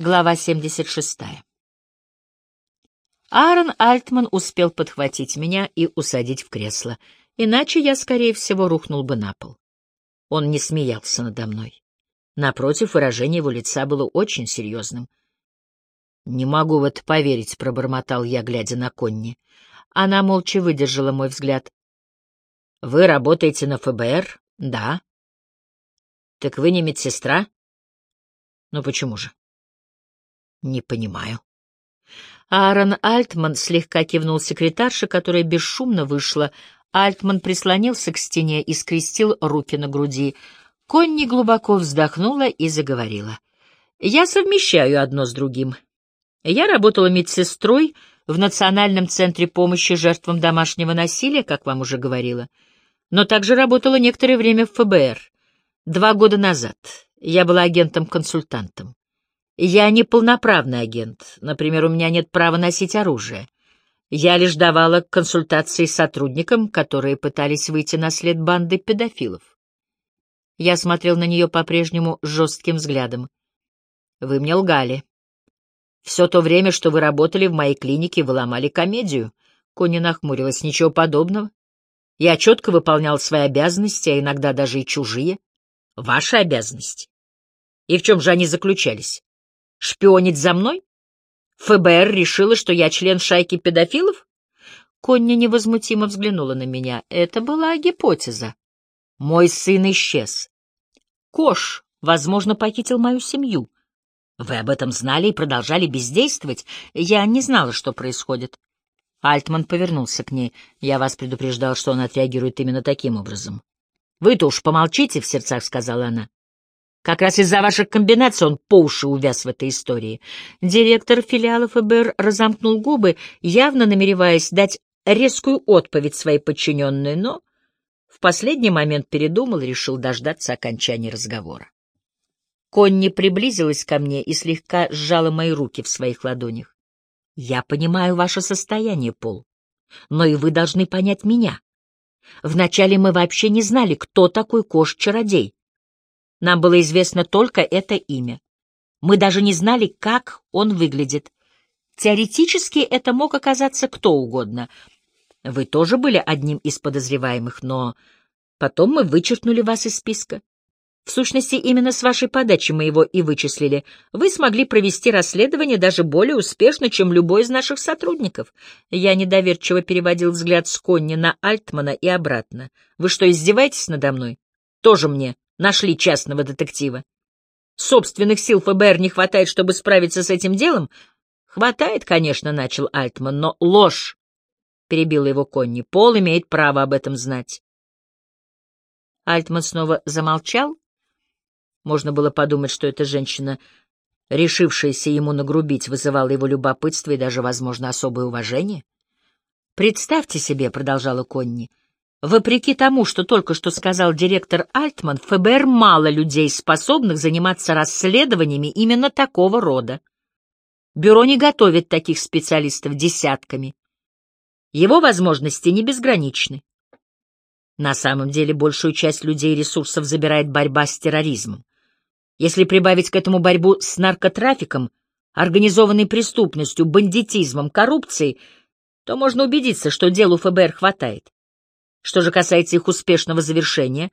Глава 76. Аарон Альтман успел подхватить меня и усадить в кресло, иначе я, скорее всего, рухнул бы на пол. Он не смеялся надо мной. Напротив, выражение его лица было очень серьезным. «Не могу в это поверить», — пробормотал я, глядя на Конни. Она молча выдержала мой взгляд. «Вы работаете на ФБР?» «Да». «Так вы не медсестра?» «Ну почему же?» Не понимаю. Аарон Альтман слегка кивнул секретарше, которая бесшумно вышла. Альтман прислонился к стене и скрестил руки на груди. Конни глубоко вздохнула и заговорила. «Я совмещаю одно с другим. Я работала медсестрой в Национальном центре помощи жертвам домашнего насилия, как вам уже говорила, но также работала некоторое время в ФБР. Два года назад я была агентом-консультантом. Я не полноправный агент. Например, у меня нет права носить оружие. Я лишь давала консультации сотрудникам, которые пытались выйти на след банды педофилов. Я смотрел на нее по-прежнему жестким взглядом. Вы мне лгали. Все то время, что вы работали в моей клинике, вы ломали комедию. Кони нахмурилась. Ничего подобного. Я четко выполнял свои обязанности, а иногда даже и чужие. Ваши обязанности. И в чем же они заключались? Шпионить за мной? ФБР решило, что я член шайки педофилов? Коння невозмутимо взглянула на меня. Это была гипотеза. Мой сын исчез. Кош, возможно, похитил мою семью. Вы об этом знали и продолжали бездействовать? Я не знала, что происходит. Альтман повернулся к ней. Я вас предупреждал, что он отреагирует именно таким образом. Вы-то уж помолчите, — в сердцах сказала она. Как раз из-за ваших комбинаций он по уши увяз в этой истории. Директор филиала ФБР разомкнул губы, явно намереваясь дать резкую отповедь своей подчиненной, но в последний момент передумал и решил дождаться окончания разговора. Конни приблизилась ко мне и слегка сжала мои руки в своих ладонях. «Я понимаю ваше состояние, Пол, но и вы должны понять меня. Вначале мы вообще не знали, кто такой Кош-чародей. Нам было известно только это имя. Мы даже не знали, как он выглядит. Теоретически это мог оказаться кто угодно. Вы тоже были одним из подозреваемых, но потом мы вычеркнули вас из списка. В сущности, именно с вашей подачи мы его и вычислили. Вы смогли провести расследование даже более успешно, чем любой из наших сотрудников. Я недоверчиво переводил взгляд с Конни на Альтмана и обратно. Вы что, издеваетесь надо мной? Тоже мне нашли частного детектива. Собственных сил ФБР не хватает, чтобы справиться с этим делом? Хватает, конечно, начал Альтман, но ложь, — перебила его Конни. Пол имеет право об этом знать. Альтман снова замолчал. Можно было подумать, что эта женщина, решившаяся ему нагрубить, вызывала его любопытство и даже, возможно, особое уважение. «Представьте себе», — продолжала Конни, — Вопреки тому, что только что сказал директор Альтман, ФБР мало людей, способных заниматься расследованиями именно такого рода. Бюро не готовит таких специалистов десятками. Его возможности не безграничны. На самом деле большую часть людей и ресурсов забирает борьба с терроризмом. Если прибавить к этому борьбу с наркотрафиком, организованной преступностью, бандитизмом, коррупцией, то можно убедиться, что делу ФБР хватает. Что же касается их успешного завершения,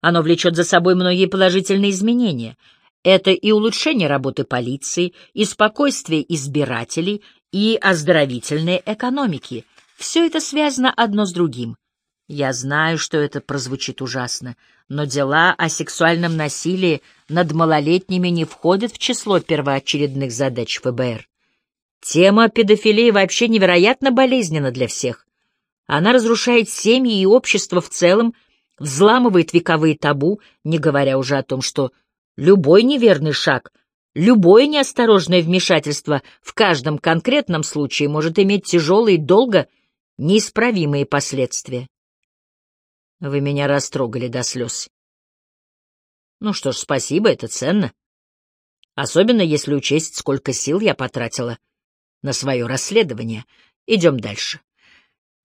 оно влечет за собой многие положительные изменения. Это и улучшение работы полиции, и спокойствие избирателей, и оздоровительные экономики. Все это связано одно с другим. Я знаю, что это прозвучит ужасно, но дела о сексуальном насилии над малолетними не входят в число первоочередных задач ФБР. Тема педофилии вообще невероятно болезненна для всех. Она разрушает семьи и общество в целом, взламывает вековые табу, не говоря уже о том, что любой неверный шаг, любое неосторожное вмешательство в каждом конкретном случае может иметь тяжелые, долго неисправимые последствия. Вы меня растрогали до слез. Ну что ж, спасибо, это ценно. Особенно если учесть, сколько сил я потратила на свое расследование. Идем дальше.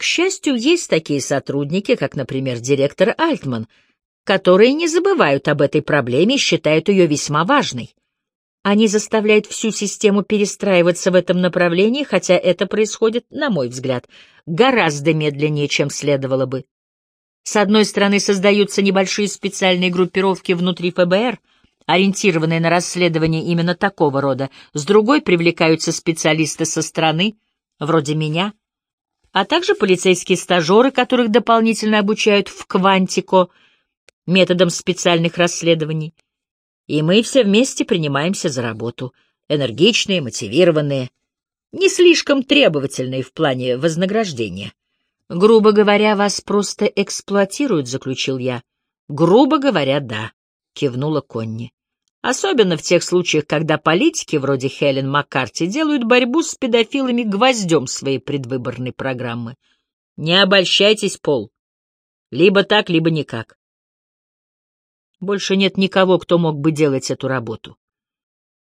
К счастью, есть такие сотрудники, как, например, директор Альтман, которые не забывают об этой проблеме и считают ее весьма важной. Они заставляют всю систему перестраиваться в этом направлении, хотя это происходит, на мой взгляд, гораздо медленнее, чем следовало бы. С одной стороны, создаются небольшие специальные группировки внутри ФБР, ориентированные на расследование именно такого рода, с другой привлекаются специалисты со стороны, вроде меня, а также полицейские стажеры, которых дополнительно обучают в «Квантико» методом специальных расследований и мы все вместе принимаемся за работу, энергичные, мотивированные, не слишком требовательные в плане вознаграждения. Грубо говоря, вас просто эксплуатируют, заключил я. Грубо говоря, да, кивнула Конни. Особенно в тех случаях, когда политики вроде Хелен Маккарти делают борьбу с педофилами гвоздем своей предвыборной программы. Не обольщайтесь, Пол. Либо так, либо никак. Больше нет никого, кто мог бы делать эту работу.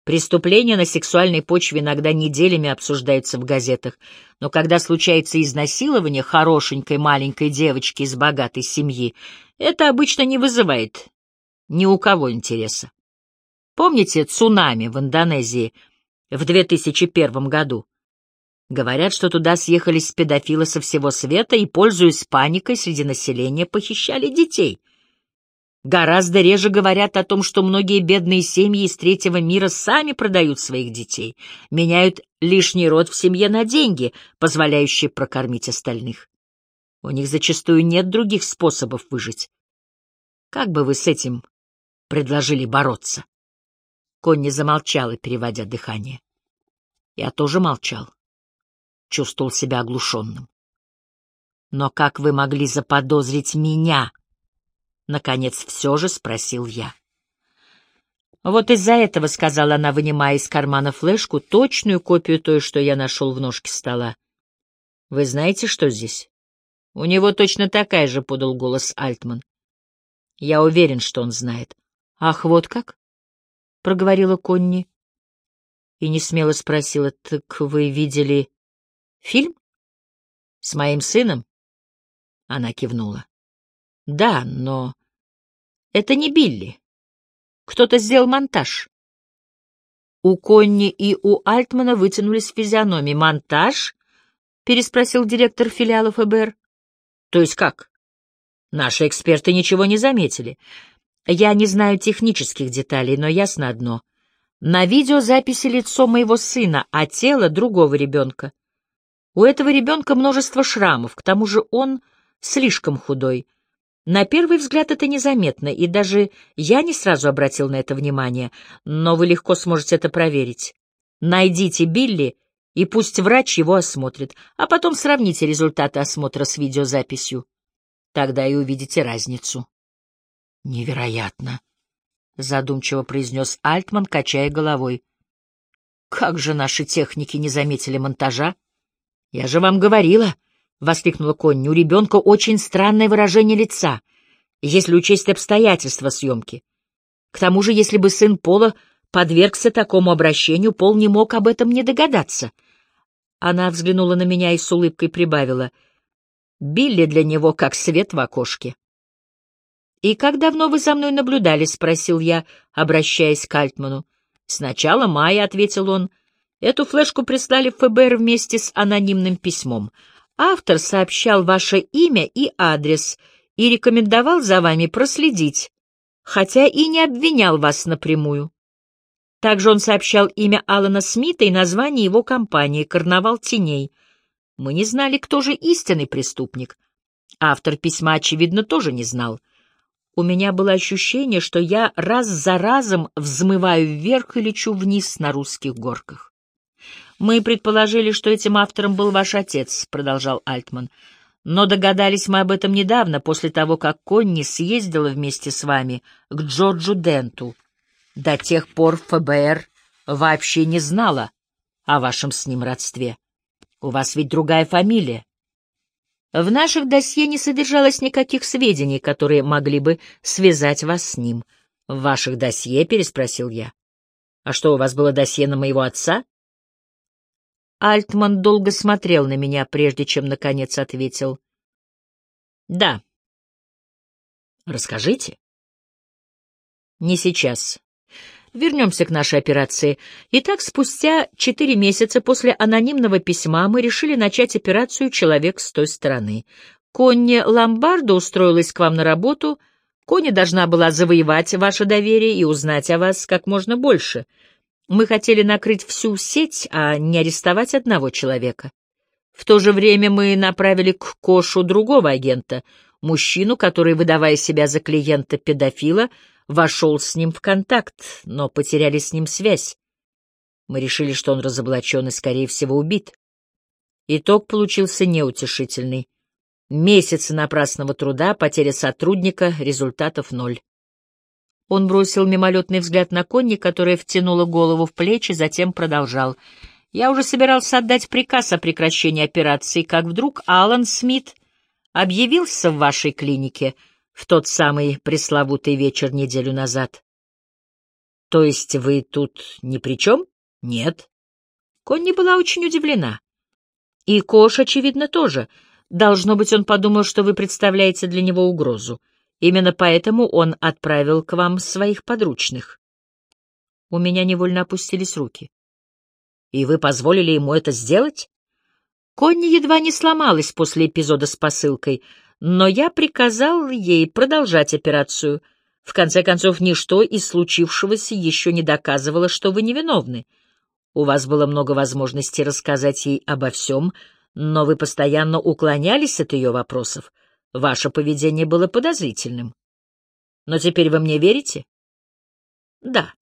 Преступления на сексуальной почве иногда неделями обсуждаются в газетах, но когда случается изнасилование хорошенькой маленькой девочки из богатой семьи, это обычно не вызывает ни у кого интереса. Помните цунами в Индонезии в 2001 году? Говорят, что туда съехались педофилы со всего света и, пользуясь паникой среди населения, похищали детей — Гораздо реже говорят о том, что многие бедные семьи из третьего мира сами продают своих детей, меняют лишний род в семье на деньги, позволяющие прокормить остальных. У них зачастую нет других способов выжить. Как бы вы с этим предложили бороться? Конни замолчала, переводя дыхание. Я тоже молчал. Чувствовал себя оглушенным. Но как вы могли заподозрить меня Наконец, все же спросил я. «Вот из-за этого», — сказала она, вынимая из кармана флешку, точную копию той, что я нашел в ножке стола. «Вы знаете, что здесь?» «У него точно такая же», — подал голос Альтман. «Я уверен, что он знает». «Ах, вот как?» — проговорила Конни. И не смело спросила, «Так вы видели фильм? С моим сыном?» Она кивнула. «Да, но это не Билли. Кто-то сделал монтаж. У Конни и у Альтмана вытянулись физиономии. «Монтаж?» — переспросил директор филиала ФБР. «То есть как?» «Наши эксперты ничего не заметили. Я не знаю технических деталей, но ясно одно. На видеозаписи лицо моего сына, а тело другого ребенка. У этого ребенка множество шрамов, к тому же он слишком худой». На первый взгляд это незаметно, и даже я не сразу обратил на это внимание, но вы легко сможете это проверить. Найдите Билли, и пусть врач его осмотрит, а потом сравните результаты осмотра с видеозаписью. Тогда и увидите разницу. Невероятно, — задумчиво произнес Альтман, качая головой. Как же наши техники не заметили монтажа? Я же вам говорила, —— воскликнула Конни. «У ребенка очень странное выражение лица, если учесть обстоятельства съемки. К тому же, если бы сын Пола подвергся такому обращению, Пол не мог об этом не догадаться». Она взглянула на меня и с улыбкой прибавила. «Билли для него как свет в окошке». «И как давно вы за мной наблюдали?» — спросил я, обращаясь к Альтману. «С начала мая», — ответил он. «Эту флешку прислали в ФБР вместе с анонимным письмом. Автор сообщал ваше имя и адрес и рекомендовал за вами проследить, хотя и не обвинял вас напрямую. Также он сообщал имя Алана Смита и название его компании «Карнавал теней». Мы не знали, кто же истинный преступник. Автор письма, очевидно, тоже не знал. У меня было ощущение, что я раз за разом взмываю вверх и лечу вниз на русских горках. «Мы предположили, что этим автором был ваш отец», — продолжал Альтман. «Но догадались мы об этом недавно, после того, как Конни съездила вместе с вами к Джорджу Денту. До тех пор ФБР вообще не знала о вашем с ним родстве. У вас ведь другая фамилия. В наших досье не содержалось никаких сведений, которые могли бы связать вас с ним. В ваших досье?» — переспросил я. «А что, у вас было досье на моего отца?» Альтман долго смотрел на меня, прежде чем, наконец, ответил. «Да». «Расскажите». «Не сейчас. Вернемся к нашей операции. Итак, спустя четыре месяца после анонимного письма мы решили начать операцию «Человек с той стороны». Конни Ломбардо устроилась к вам на работу. Конни должна была завоевать ваше доверие и узнать о вас как можно больше. Мы хотели накрыть всю сеть, а не арестовать одного человека. В то же время мы направили к Кошу другого агента, мужчину, который, выдавая себя за клиента-педофила, вошел с ним в контакт, но потеряли с ним связь. Мы решили, что он разоблачен и, скорее всего, убит. Итог получился неутешительный. Месяцы напрасного труда, потеря сотрудника, результатов ноль. Он бросил мимолетный взгляд на Конни, которая втянула голову в плечи, затем продолжал. «Я уже собирался отдать приказ о прекращении операции, как вдруг Алан Смит объявился в вашей клинике — в тот самый пресловутый вечер неделю назад. То есть вы тут ни при чем? Нет. Конни была очень удивлена. И Кош, очевидно, тоже. Должно быть, он подумал, что вы представляете для него угрозу. Именно поэтому он отправил к вам своих подручных. У меня невольно опустились руки. И вы позволили ему это сделать? Конни едва не сломалась после эпизода с посылкой — но я приказал ей продолжать операцию. В конце концов, ничто из случившегося еще не доказывало, что вы невиновны. У вас было много возможностей рассказать ей обо всем, но вы постоянно уклонялись от ее вопросов. Ваше поведение было подозрительным. Но теперь вы мне верите? Да.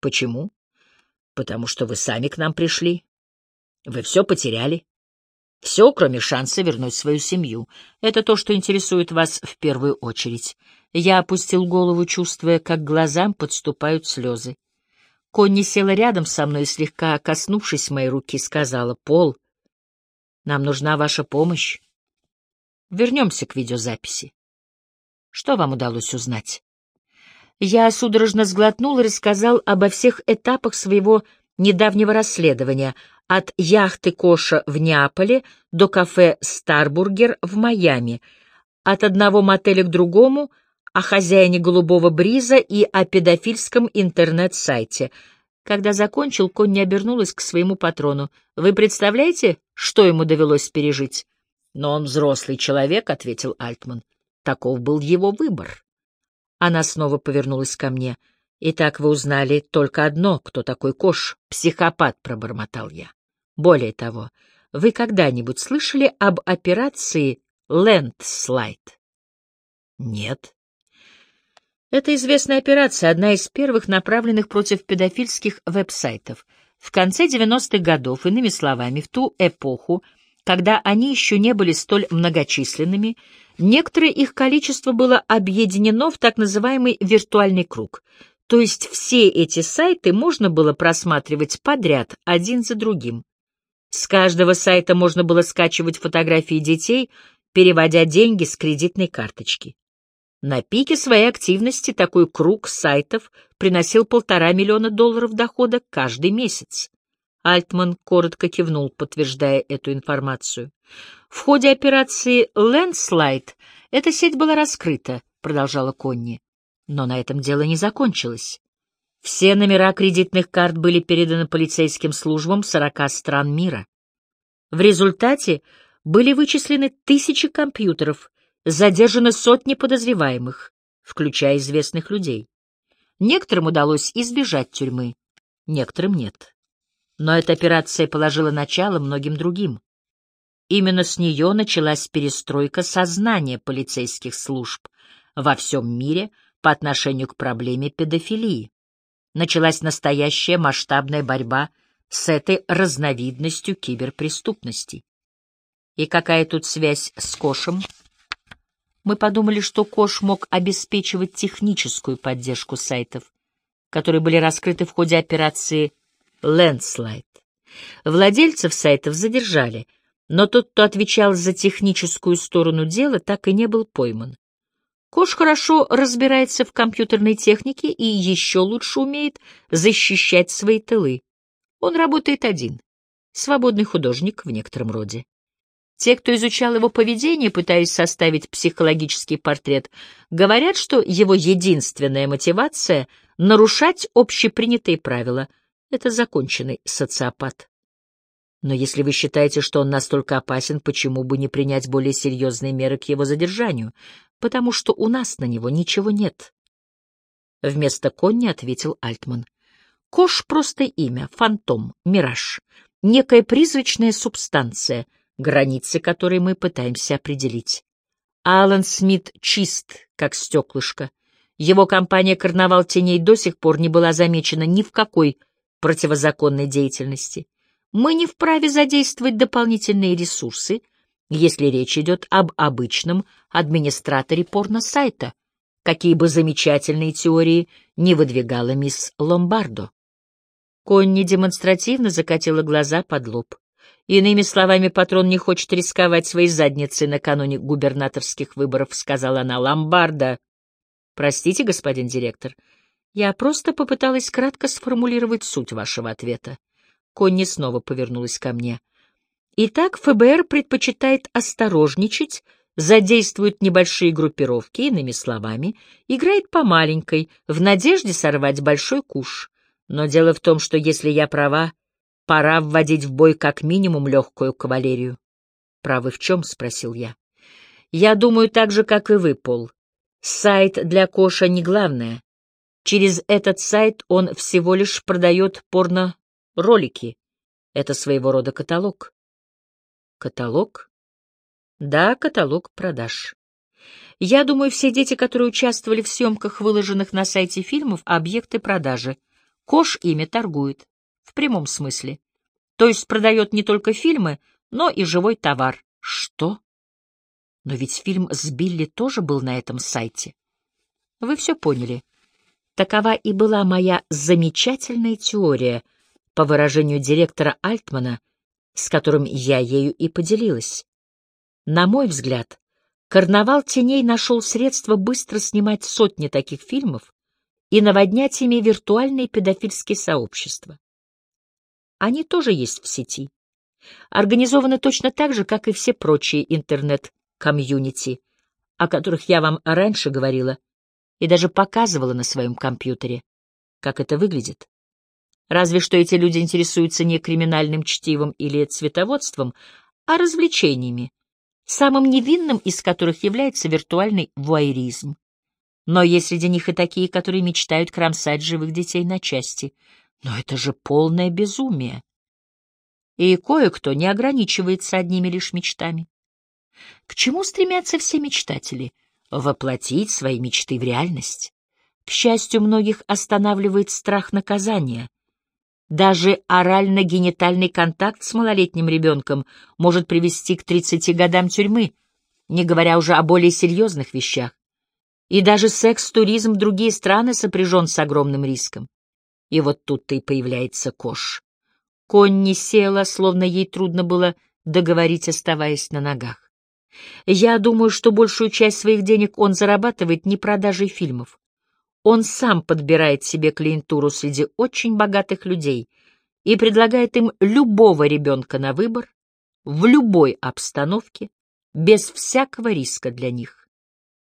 Почему? Потому что вы сами к нам пришли. Вы все потеряли. Все, кроме шанса вернуть свою семью. Это то, что интересует вас в первую очередь. Я опустил голову, чувствуя, как глазам подступают слезы. Конни села рядом со мной, слегка коснувшись моей руки, сказала, «Пол, нам нужна ваша помощь. Вернемся к видеозаписи. Что вам удалось узнать?» Я судорожно сглотнул и рассказал обо всех этапах своего недавнего расследования, от яхты Коша в Неаполе до кафе «Старбургер» в Майами, от одного мотеля к другому, о хозяине «Голубого бриза» и о педофильском интернет-сайте. Когда закончил, Конни обернулась к своему патрону. «Вы представляете, что ему довелось пережить?» «Но он взрослый человек», — ответил Альтман. «Таков был его выбор». Она снова повернулась ко мне — «Итак, вы узнали только одно, кто такой Кош, психопат», — пробормотал я. «Более того, вы когда-нибудь слышали об операции «Лэндслайд»?» «Нет». Это известная операция, одна из первых направленных против педофильских веб-сайтов. В конце 90-х годов, иными словами, в ту эпоху, когда они еще не были столь многочисленными, некоторое их количество было объединено в так называемый виртуальный круг — то есть все эти сайты можно было просматривать подряд, один за другим. С каждого сайта можно было скачивать фотографии детей, переводя деньги с кредитной карточки. На пике своей активности такой круг сайтов приносил полтора миллиона долларов дохода каждый месяц. Альтман коротко кивнул, подтверждая эту информацию. В ходе операции «Лендслайд» эта сеть была раскрыта, продолжала Конни. Но на этом дело не закончилось. Все номера кредитных карт были переданы полицейским службам 40 стран мира. В результате были вычислены тысячи компьютеров, задержаны сотни подозреваемых, включая известных людей. Некоторым удалось избежать тюрьмы, некоторым нет. Но эта операция положила начало многим другим. Именно с нее началась перестройка сознания полицейских служб во всем мире по отношению к проблеме педофилии. Началась настоящая масштабная борьба с этой разновидностью киберпреступности. И какая тут связь с Кошем? Мы подумали, что Кош мог обеспечивать техническую поддержку сайтов, которые были раскрыты в ходе операции Landslide. Владельцев сайтов задержали, но тот, кто отвечал за техническую сторону дела, так и не был пойман. Кош хорошо разбирается в компьютерной технике и еще лучше умеет защищать свои тылы. Он работает один, свободный художник в некотором роде. Те, кто изучал его поведение, пытаясь составить психологический портрет, говорят, что его единственная мотивация — Нарушать общепринятые правила — это законченный социопат. Но если вы считаете, что он настолько опасен, почему бы не принять более серьезные меры к его задержанию? Потому что у нас на него ничего нет. Вместо Конни ответил Альтман. Кош — просто имя, фантом, мираж, некая призрачная субстанция, границы которой мы пытаемся определить. Алан Смит чист, как стеклышко. Его компания «Карнавал теней» до сих пор не была замечена ни в какой противозаконной деятельности. Мы не вправе задействовать дополнительные ресурсы, если речь идет об обычном администраторе порно-сайта, какие бы замечательные теории не выдвигала мисс Ломбардо. Конни демонстративно закатила глаза под лоб. Иными словами, патрон не хочет рисковать своей задницей накануне губернаторских выборов, сказала она Ломбардо. Простите, господин директор, я просто попыталась кратко сформулировать суть вашего ответа. Конни снова повернулась ко мне. Итак, ФБР предпочитает осторожничать, задействует небольшие группировки, иными словами, играет по маленькой, в надежде сорвать большой куш. Но дело в том, что если я права, пора вводить в бой как минимум легкую кавалерию. «Правы в чем?» — спросил я. «Я думаю так же, как и вы, Пол. Сайт для Коша не главное. Через этот сайт он всего лишь продает порно Ролики — это своего рода каталог. Каталог? Да, каталог продаж. Я думаю, все дети, которые участвовали в съемках, выложенных на сайте фильмов, объекты продажи. Кош ими торгует. В прямом смысле. То есть продает не только фильмы, но и живой товар. Что? Но ведь фильм с Билли тоже был на этом сайте. Вы все поняли. Такова и была моя замечательная теория, по выражению директора Альтмана, с которым я ею и поделилась. На мой взгляд, «Карнавал теней» нашел средства быстро снимать сотни таких фильмов и наводнять ими виртуальные педофильские сообщества. Они тоже есть в сети. Организованы точно так же, как и все прочие интернет-комьюнити, о которых я вам раньше говорила и даже показывала на своем компьютере, как это выглядит. Разве что эти люди интересуются не криминальным чтивом или цветоводством, а развлечениями, самым невинным из которых является виртуальный вуайеризм. Но есть среди них и такие, которые мечтают кромсать живых детей на части. Но это же полное безумие. И кое-кто не ограничивается одними лишь мечтами. К чему стремятся все мечтатели? Воплотить свои мечты в реальность. К счастью, многих останавливает страх наказания — даже орально-генитальный контакт с малолетним ребенком может привести к 30 годам тюрьмы, не говоря уже о более серьезных вещах. И даже секс-туризм в другие страны сопряжен с огромным риском. И вот тут-то и появляется Кош. Конни села, словно ей трудно было договорить, оставаясь на ногах. Я думаю, что большую часть своих денег он зарабатывает не продажей фильмов. Он сам подбирает себе клиентуру среди очень богатых людей и предлагает им любого ребенка на выбор, в любой обстановке, без всякого риска для них.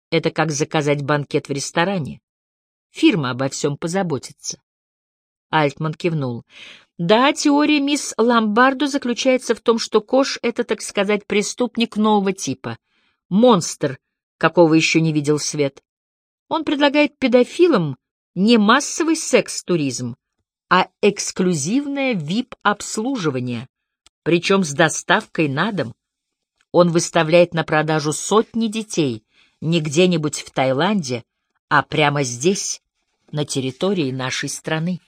Это как заказать банкет в ресторане. Фирма обо всем позаботится. Альтман кивнул. Да, теория мисс Ломбардо заключается в том, что Кош — это, так сказать, преступник нового типа. Монстр, какого еще не видел свет. Он предлагает педофилам не массовый секс-туризм, а эксклюзивное VIP-обслуживание, причем с доставкой на дом. Он выставляет на продажу сотни детей не где-нибудь в Таиланде, а прямо здесь, на территории нашей страны.